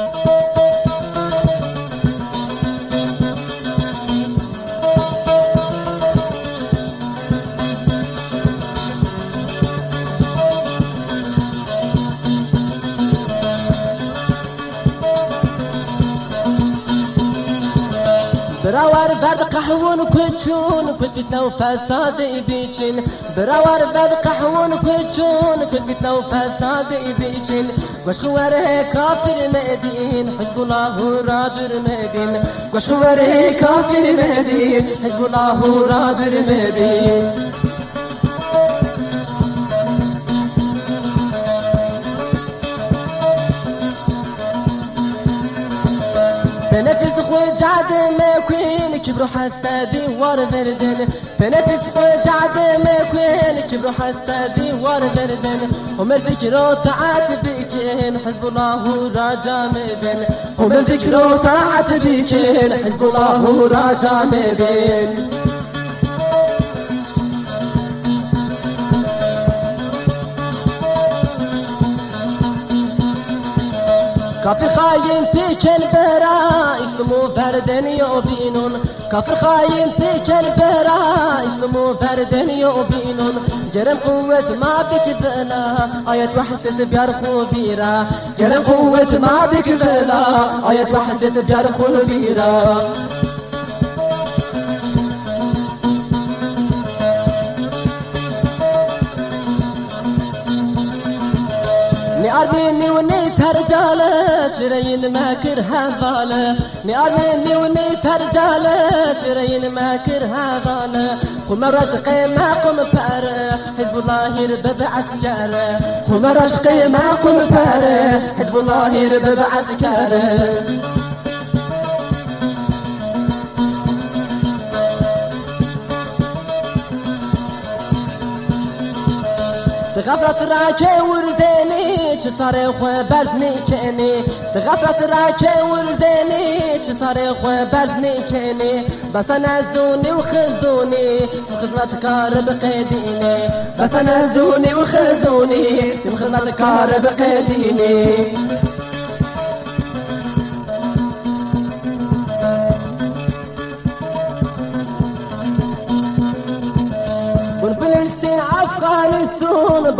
Thank you. براور برد قحوون کچون کل بیتنا و فساد بیچین براور برد قحوون کچون کل بیتنا و فساد بیچین گوش خواره کافر مدین حزب الله را در مدین گوش خواره کافر مدین حزب الله را در مدین كبرو حسادي ور بردن بنفس خو جعد مكوين كبرو حسادي ور بردن هم الذكر طاعت بيكين حزب الله راجع مبين هم الذكر طاعت بيكين حزب الله راجع مبين كافر خاين فيك البرا اسمه فردن يوبينون كافر خاين فيك البرا اسمه فردن يوبينون جرم قوة ما بك بلا آية وحدة بيرخو بيرا جرم قوة ما بك بلا آية وحدة بيرخو بيرا نعربيني وني ترجالة شرين ماكر هذالة نعربيني وني ترجالة شرين ماكر هذالة قم رشقي ما قم فارة حزب الله يربب عسكرة قم رشقي ما قم فارة حزب الله يربب عسكرة بغفلة راكي ورزيني صار خو بردني كني بغفلة راكي ورزيني چه صار خو بردني كني بس أنا زوني وخزوني خدمة كار بقيديني بس أنا زوني وخزوني خدمة كار بقيديني بون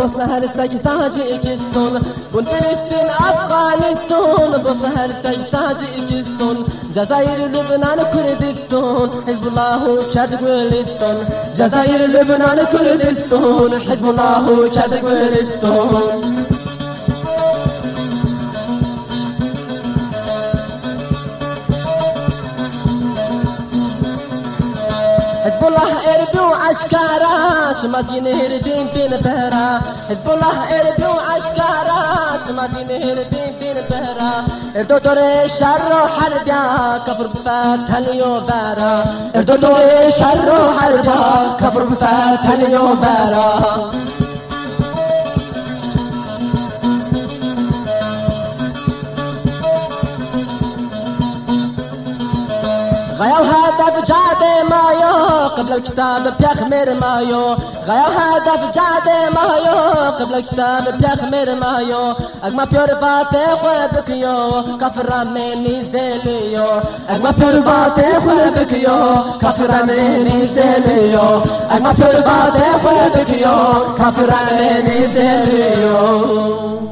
افغانستان بوسنا هرسك تاجيكستان بون فلسطين افغانستان بوسنا هرسك تاجيكستان جزائر لبنان كردستان حزب الله كرد گلستان جزائر لبنان كردستان حزب الله كرد گلستان حزب الله شما اشكاراش مدين دین بين بهرا حزب الله شما اشكاراش مدين دین بين بهرا اردو ری شر حربا كفر بفتن يوبارا اردو ری شر حربا كفر بفتن بارا غيوها هدف جاد مايو قبل الكتاب بيخمر مايو غير هدف جاد مايو قبل الكتاب بيخمر مايو اجما بيور فاتي خلبكيو كفر مني زيليو اجما بيور فاتي خلبكيو كفر مني زيليو اجما بيور فاتي خلبكيو كفر مني زيليو